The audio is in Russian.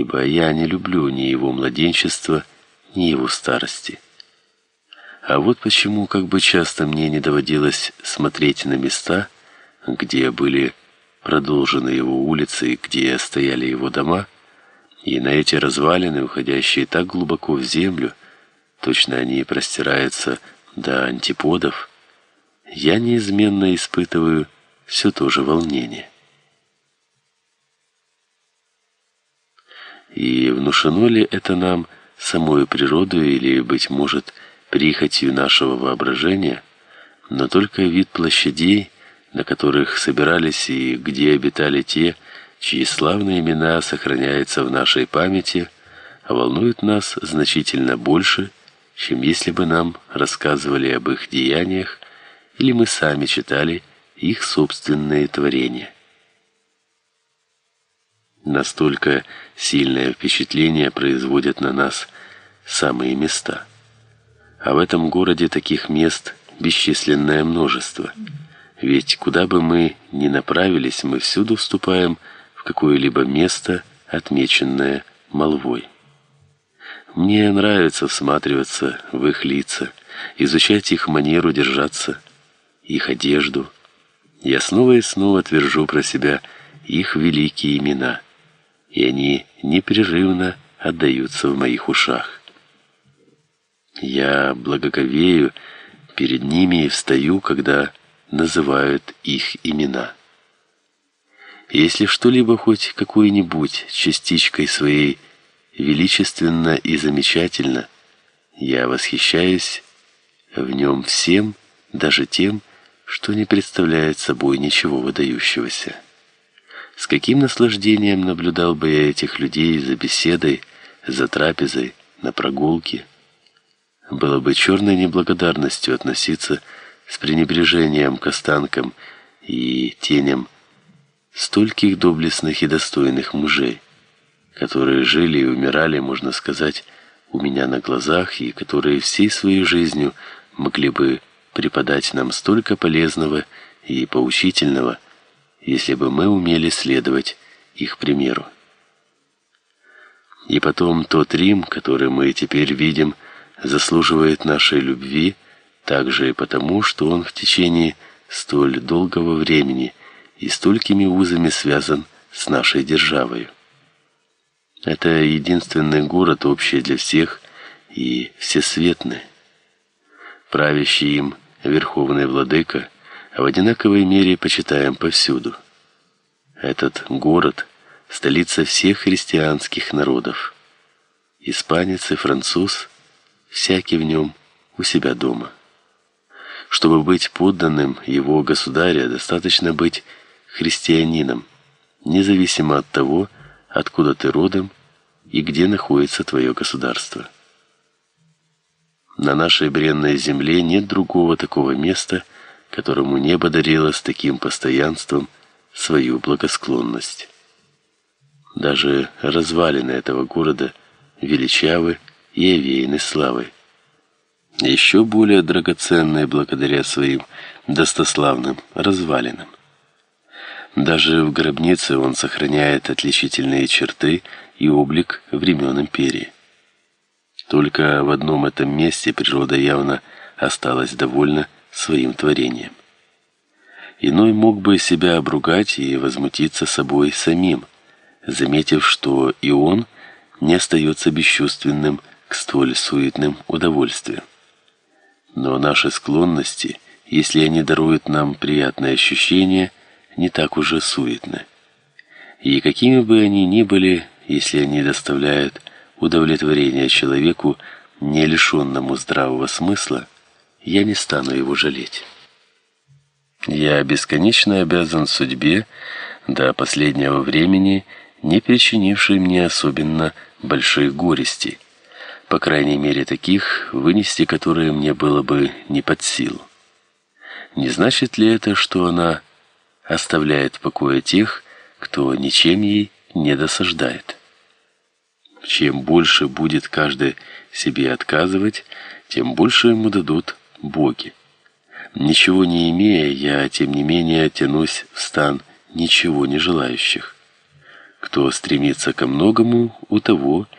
ибо я не люблю ни его младенчества, ни его старости. А вот почему как бы часто мне не доводилось смотреть на места, где были продолжены его улицы где стояли его дома, и на эти развалины, уходящие так глубоко в землю, точно они простираются до антиподов, я неизменно испытываю все то же волнение. И внушено ли это нам самой природой или, быть может, прихотью нашего воображения, но только вид площадей, на которых собирались и где обитали те, чьи славные имена сохраняются в нашей памяти, волнует нас значительно больше, чем если бы нам рассказывали об их деяниях или мы сами читали их собственные творения. Настолько сильное впечатление производят на нас самые места. А в этом городе таких мест бесчисленное множество. Ведь куда бы мы ни направились, мы всюду вступаем в какое-либо место, отмеченное молвой. Мне нравится всматриваться в их лица, изучать их манеру держаться, их одежду. Я снова и снова твержу про себя их великие имена, и они непрерывно отдаются в моих ушах. Я благоговею перед ними и встаю, когда называют их имена. Если что-либо хоть какой-нибудь частичкой своей величественно и замечательно, я восхищаюсь в нем всем, даже тем, что не представляет собой ничего выдающегося. С каким наслаждением наблюдал бы я этих людей за беседой, за трапезой, на прогулке. Было бы черной неблагодарностью относиться с пренебрежением к останкам и теням стольких доблестных и достойных мужей, которые жили и умирали, можно сказать, у меня на глазах и которые всей своей жизнью могли бы преподать нам столько полезного и поучительного, если бы мы умели следовать их примеру. И потом тот Рим, который мы теперь видим, заслуживает нашей любви также и потому, что он в течение столь долгого времени и столькими узами связан с нашей державой. Это единственный город общий для всех и всесветный. Правящий им верховный владыка, в одинаковой мере почитаем повсюду. Этот город столица всех христианских народов. Испанец и француз, всякий в нем у себя дома. Чтобы быть подданным его государя, достаточно быть христианином, независимо от того, откуда ты родом и где находится твое государство. На нашей бренной земле нет другого такого места, которому небо дарило с таким постоянством свою благосклонность. Даже развалины этого города величавы и овеяны славой. Еще более драгоценные благодаря своим достославным развалинам. Даже в гробнице он сохраняет отличительные черты и облик времен империи. Только в одном этом месте природа явно осталась довольна своим творением. Иной мог бы себя обругать и возмутиться собой самим, заметив, что и он не остается бесчувственным к столь суетным удовольствиям. Но наши склонности, если они даруют нам приятные ощущения, не так уже суетны. И какими бы они ни были, если они доставляют удовлетворение человеку, не лишенному здравого смысла, я не стану его жалеть. Я бесконечно обязан судьбе до последнего времени, не причинившей мне особенно больших горестей, по крайней мере таких, вынести которые мне было бы не под силу. Не значит ли это, что она оставляет в покое тех, кто ничем ей не досаждает? Чем больше будет каждый себе отказывать, тем больше ему дадут боги. Ничего не имея, я тем не менее тянусь в стан ничего не желающих. Кто стремится ко многому, у того